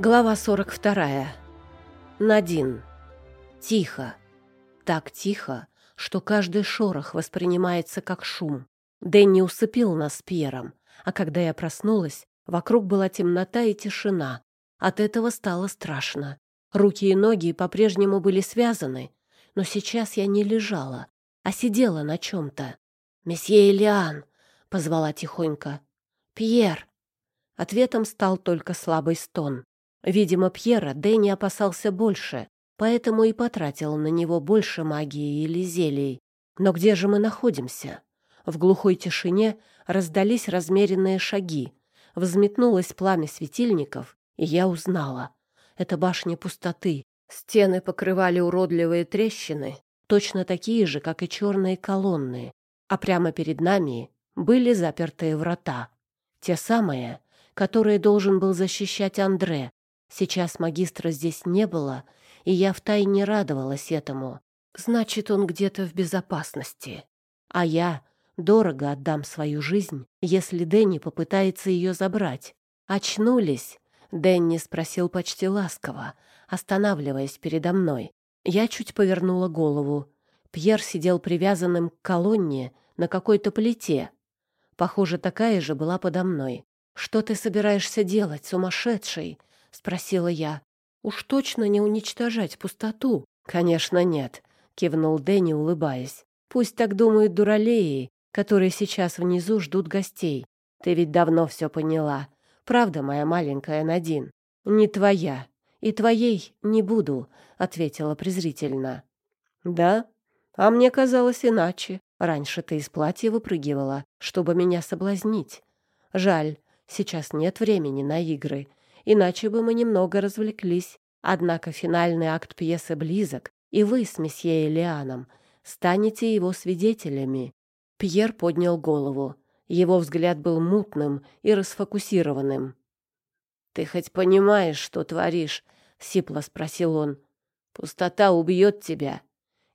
Глава 42. Надин. Тихо. Так тихо, что каждый шорох воспринимается как шум. Дэнни усыпил нас Пьером, а когда я проснулась, вокруг была темнота и тишина. От этого стало страшно. Руки и ноги по-прежнему были связаны, но сейчас я не лежала, а сидела на чем-то. «Месье Элиан!» — позвала тихонько. «Пьер!» Ответом стал только слабый стон. Видимо, Пьера Дэнни опасался больше, поэтому и потратил на него больше магии или зелий. Но где же мы находимся? В глухой тишине раздались размеренные шаги. Взметнулось пламя светильников, и я узнала. Это башня пустоты. Стены покрывали уродливые трещины, точно такие же, как и черные колонны. А прямо перед нами были запертые врата. Те самые, которые должен был защищать Андре, Сейчас магистра здесь не было, и я втайне радовалась этому. Значит, он где-то в безопасности. А я дорого отдам свою жизнь, если Дэнни попытается ее забрать. Очнулись? Дэнни спросил почти ласково, останавливаясь передо мной. Я чуть повернула голову. Пьер сидел привязанным к колонне на какой-то плите. Похоже, такая же была подо мной. «Что ты собираешься делать, сумасшедший?» — спросила я. «Уж точно не уничтожать пустоту?» «Конечно, нет», — кивнул Дэнни, улыбаясь. «Пусть так думают дуралеи, которые сейчас внизу ждут гостей. Ты ведь давно все поняла. Правда, моя маленькая Надин? Не твоя. И твоей не буду», — ответила презрительно. «Да? А мне казалось иначе. Раньше ты из платья выпрыгивала, чтобы меня соблазнить. Жаль, сейчас нет времени на игры иначе бы мы немного развлеклись. Однако финальный акт пьесы близок, и вы с месье Элианом станете его свидетелями. Пьер поднял голову. Его взгляд был мутным и расфокусированным. «Ты хоть понимаешь, что творишь?» — сипло спросил он. «Пустота убьет тебя.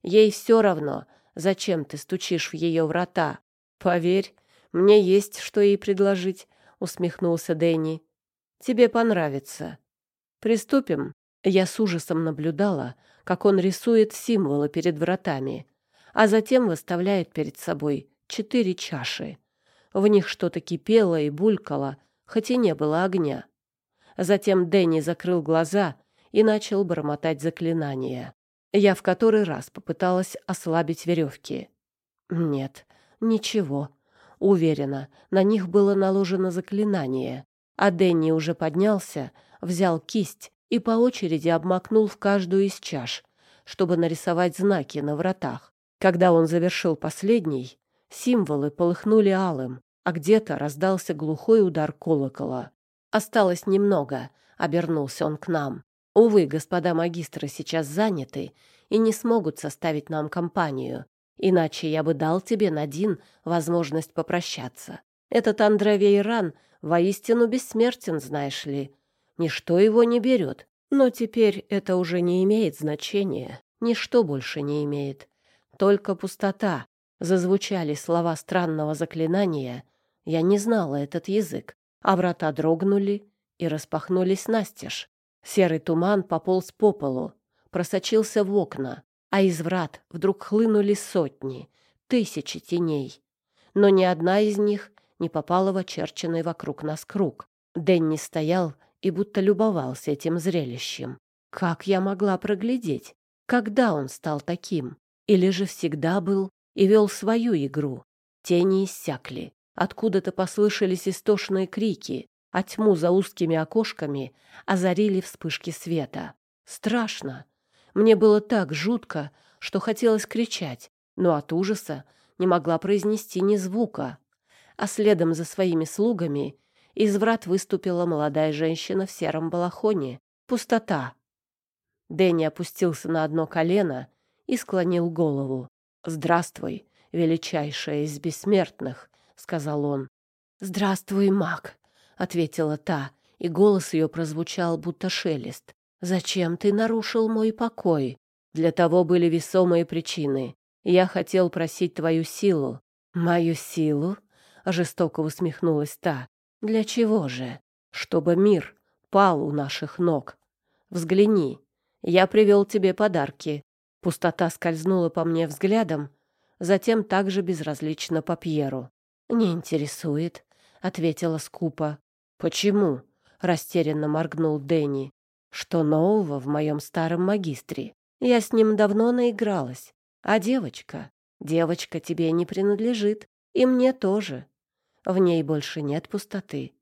Ей все равно, зачем ты стучишь в ее врата. Поверь, мне есть что ей предложить», — усмехнулся Дэнни. Тебе понравится. Приступим. Я с ужасом наблюдала, как он рисует символы перед вратами, а затем выставляет перед собой четыре чаши. В них что-то кипело и булькало, хоть и не было огня. Затем Дэнни закрыл глаза и начал бормотать заклинания. Я в который раз попыталась ослабить веревки. Нет, ничего. Уверена, на них было наложено заклинание, а Дэнни уже поднялся, взял кисть и по очереди обмакнул в каждую из чаш, чтобы нарисовать знаки на вратах. Когда он завершил последний, символы полыхнули алым, а где-то раздался глухой удар колокола. «Осталось немного», — обернулся он к нам. «Увы, господа магистры сейчас заняты и не смогут составить нам компанию. Иначе я бы дал тебе, Надин, возможность попрощаться. Этот Андре Вейран воистину бессмертен, знаешь ли. Ничто его не берет. Но теперь это уже не имеет значения. Ничто больше не имеет. Только пустота. Зазвучали слова странного заклинания. Я не знала этот язык. А врата дрогнули и распахнулись настежь. Серый туман пополз по полу, просочился в окна, а из врат вдруг хлынули сотни, тысячи теней. Но ни одна из них не попала в очерченный вокруг нас круг. Дэнни стоял и будто любовался этим зрелищем. Как я могла проглядеть? Когда он стал таким? Или же всегда был и вел свою игру? Тени иссякли. Откуда-то послышались истошные крики, а тьму за узкими окошками озарили вспышки света. Страшно. Мне было так жутко, что хотелось кричать, но от ужаса не могла произнести ни звука а следом за своими слугами из врат выступила молодая женщина в сером балахоне. Пустота. Дэнни опустился на одно колено и склонил голову. «Здравствуй, величайшая из бессмертных», — сказал он. «Здравствуй, маг», — ответила та, и голос ее прозвучал, будто шелест. «Зачем ты нарушил мой покой? Для того были весомые причины. Я хотел просить твою силу». «Мою силу?» — жестоко усмехнулась та. «Для чего же? Чтобы мир пал у наших ног. Взгляни, я привел тебе подарки». Пустота скользнула по мне взглядом, затем также безразлично по Пьеру. «Не интересует», — ответила скупо. «Почему?» — растерянно моргнул Дэнни. «Что нового в моем старом магистре? Я с ним давно наигралась. А девочка? Девочка тебе не принадлежит. И мне тоже. В ней больше нет пустоты.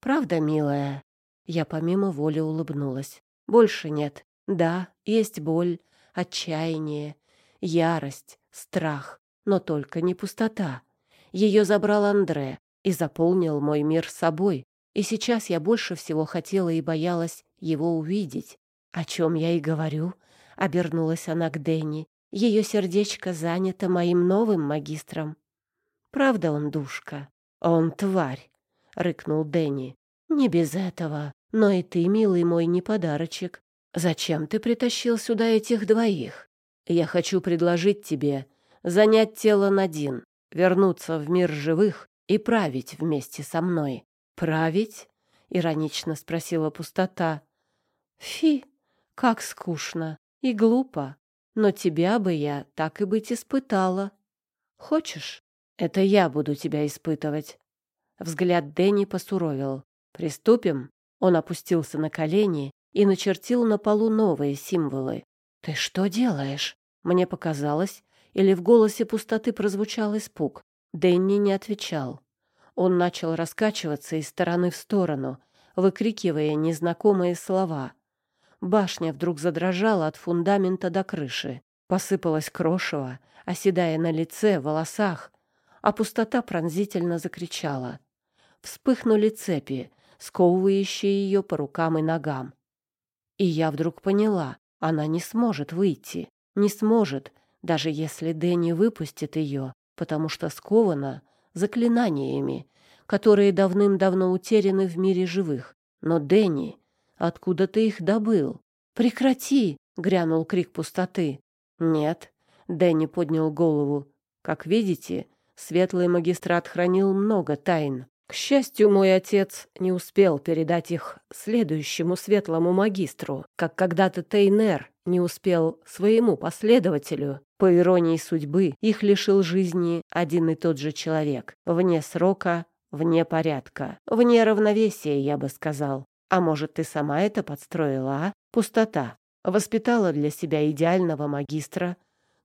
Правда, милая?» Я помимо воли улыбнулась. «Больше нет. Да, есть боль, отчаяние, ярость, страх, но только не пустота. Ее забрал Андре и заполнил мой мир собой, и сейчас я больше всего хотела и боялась его увидеть. О чем я и говорю, обернулась она к Дэнни. Ее сердечко занято моим новым магистром. Правда он душка? Он тварь, рыкнул Дэнни. Не без этого, но и ты, милый мой, не подарочек. Зачем ты притащил сюда этих двоих? Я хочу предложить тебе занять тело Надин, вернуться в мир живых и править вместе со мной. «Править?» — иронично спросила пустота. «Фи, как скучно и глупо, но тебя бы я так и быть испытала. Хочешь? Это я буду тебя испытывать». Взгляд Дэнни посуровил. «Приступим?» Он опустился на колени и начертил на полу новые символы. «Ты что делаешь?» Мне показалось, или в голосе пустоты прозвучал испуг. Дэнни не отвечал. Он начал раскачиваться из стороны в сторону, выкрикивая незнакомые слова. Башня вдруг задрожала от фундамента до крыши. Посыпалось крошево, оседая на лице, волосах, а пустота пронзительно закричала. Вспыхнули цепи, сковывающие ее по рукам и ногам. И я вдруг поняла, она не сможет выйти, не сможет, даже если Дэнни выпустит ее, потому что скована заклинаниями, которые давным-давно утеряны в мире живых. Но, Дэнни, откуда ты их добыл? Прекрати! — грянул крик пустоты. Нет. Дэнни поднял голову. Как видите, светлый магистрат хранил много тайн. К счастью, мой отец не успел передать их следующему светлому магистру, как когда-то Тейнер не успел своему последователю. По иронии судьбы, их лишил жизни один и тот же человек, вне срока, вне порядка, вне равновесия, я бы сказал. А может, ты сама это подстроила, а? Пустота. Воспитала для себя идеального магистра,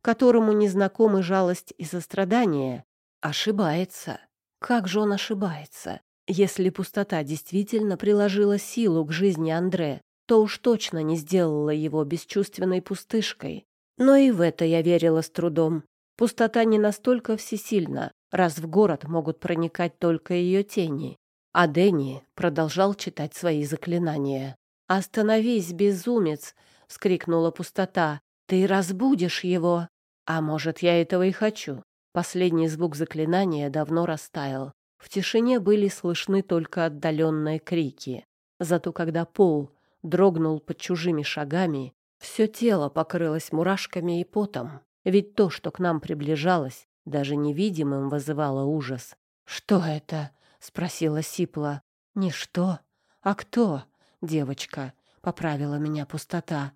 которому незнакомы жалость и сострадание. Ошибается. Как же он ошибается? Если пустота действительно приложила силу к жизни Андре, то уж точно не сделала его бесчувственной пустышкой. Но и в это я верила с трудом. Пустота не настолько всесильна, раз в город могут проникать только ее тени. А Дэнни продолжал читать свои заклинания. «Остановись, безумец!» — вскрикнула пустота. «Ты разбудишь его!» «А может, я этого и хочу?» Последний звук заклинания давно растаял. В тишине были слышны только отдаленные крики. Зато когда пол дрогнул под чужими шагами, все тело покрылось мурашками и потом, ведь то, что к нам приближалось, даже невидимым вызывало ужас. «Что это?» — спросила Сипла. «Не что, а кто?» — девочка. Поправила меня пустота.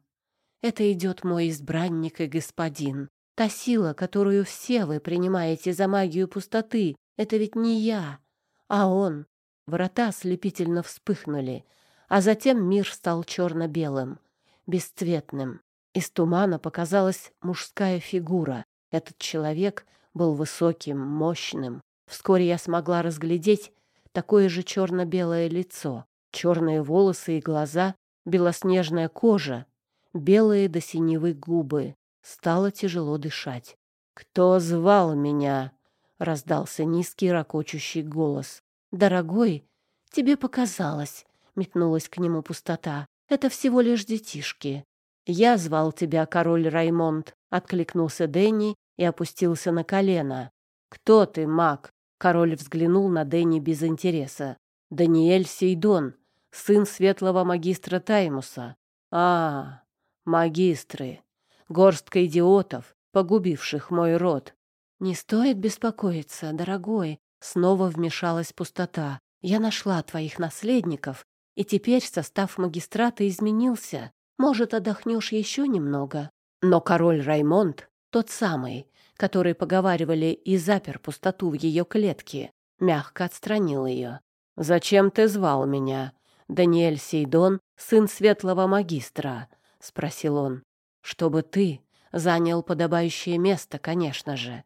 «Это идет мой избранник и господин. Та сила, которую все вы принимаете за магию пустоты, это ведь не я, а он». Врата слепительно вспыхнули, а затем мир стал черно-белым бесцветным. Из тумана показалась мужская фигура. Этот человек был высоким, мощным. Вскоре я смогла разглядеть такое же черно-белое лицо, черные волосы и глаза, белоснежная кожа, белые до синевы губы. Стало тяжело дышать. «Кто звал меня?» — раздался низкий ракочущий голос. «Дорогой, тебе показалось», — метнулась к нему пустота. Это всего лишь детишки. Я звал тебя, король Раймонд, откликнулся Дэнни и опустился на колено. Кто ты, маг? Король взглянул на Дэнни без интереса. Даниэль Сейдон, сын светлого магистра Таймуса. А, магистры. Горстка идиотов, погубивших мой род. Не стоит беспокоиться, дорогой. Снова вмешалась пустота. Я нашла твоих наследников и теперь состав магистрата изменился. Может, отдохнешь еще немного?» Но король Раймонд, тот самый, который поговаривали и запер пустоту в ее клетке, мягко отстранил ее. «Зачем ты звал меня?» «Даниэль Сейдон, сын светлого магистра», — спросил он. «Чтобы ты занял подобающее место, конечно же,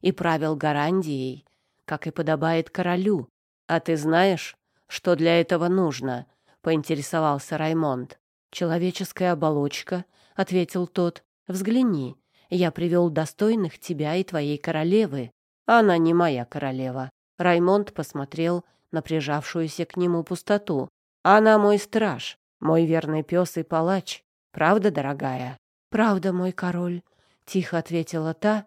и правил Гарандией, как и подобает королю. А ты знаешь, что для этого нужно?» — поинтересовался Раймонд. «Человеческая оболочка», — ответил тот. «Взгляни, я привел достойных тебя и твоей королевы. Она не моя королева». Раймонд посмотрел на прижавшуюся к нему пустоту. Она мой страж, мой верный пес и палач. Правда, дорогая?» «Правда, мой король», — тихо ответила та,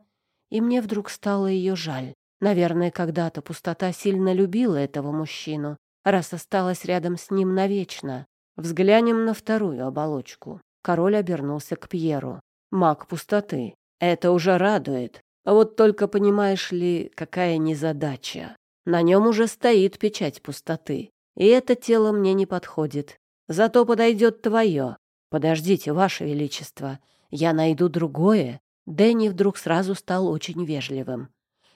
и мне вдруг стало ее жаль. Наверное, когда-то пустота сильно любила этого мужчину, раз осталась рядом с ним навечно. Взглянем на вторую оболочку. Король обернулся к Пьеру. «Маг пустоты. Это уже радует. А вот только понимаешь ли, какая незадача. На нем уже стоит печать пустоты. И это тело мне не подходит. Зато подойдет твое. Подождите, ваше величество, я найду другое. Дэнни вдруг сразу стал очень вежливым.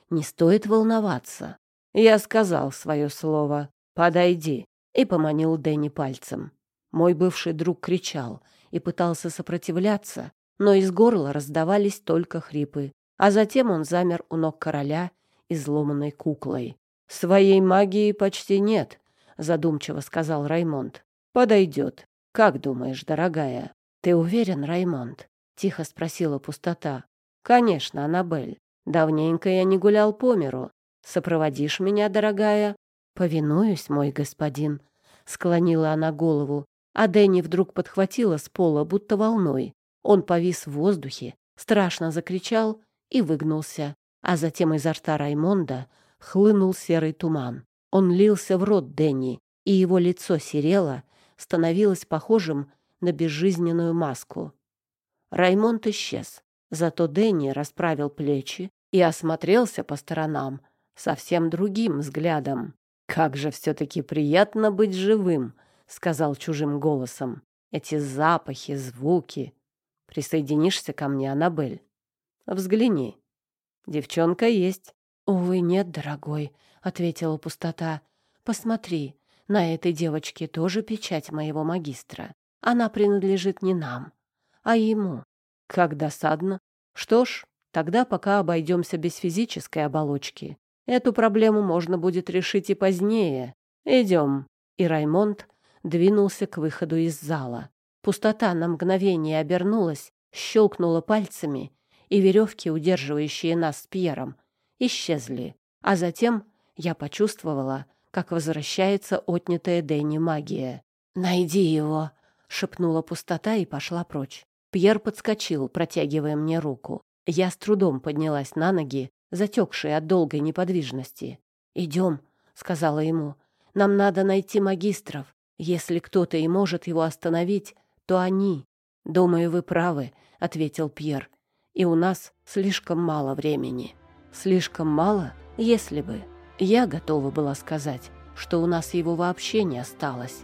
Не стоит волноваться. Я сказал свое слово. Подойди. И поманил Дэнни пальцем. Мой бывший друг кричал и пытался сопротивляться, но из горла раздавались только хрипы. А затем он замер у ног короля изломанной куклой. Своей магии почти нет, — задумчиво сказал Раймонд. «Подойдет. Как думаешь, дорогая?» «Ты уверен, Раймонд?» — тихо спросила пустота. «Конечно, Аннабель. Давненько я не гулял по миру. Сопроводишь меня, дорогая?» «Повинуюсь, мой господин», — склонила она голову, а Дэнни вдруг подхватила с пола, будто волной. Он повис в воздухе, страшно закричал и выгнулся, а затем изо рта Раймонда хлынул серый туман. Он лился в рот Дэнни, и его лицо серело, становилось похожим на безжизненную маску. Раймонд исчез, зато Дэнни расправил плечи и осмотрелся по сторонам совсем другим взглядом. «Как же все-таки приятно быть живым!» — сказал чужим голосом. «Эти запахи, звуки. Присоединишься ко мне, Аннабель? Взгляни. Девчонка есть». «Увы, нет, дорогой», ответила пустота. Посмотри, на этой девочке тоже печать моего магистра. Она принадлежит не нам, а ему. Как досадно. Что ж, тогда пока обойдемся без физической оболочки. Эту проблему можно будет решить и позднее. Идем. И Раймонд двинулся к выходу из зала. Пустота на мгновение обернулась, щелкнула пальцами, и веревки, удерживающие нас с Пьером, исчезли. А затем я почувствовала, как возвращается отнятая Дэнни магия. «Найди его!» — шепнула пустота и пошла прочь. Пьер подскочил, протягивая мне руку. Я с трудом поднялась на ноги, затекшие от долгой неподвижности. «Идем», — сказала ему. «Нам надо найти магистров. Если кто-то и может его остановить, то они». «Думаю, вы правы», — ответил Пьер. «И у нас слишком мало времени». «Слишком мало, если бы...» Я готова была сказать, что у нас его вообще не осталось.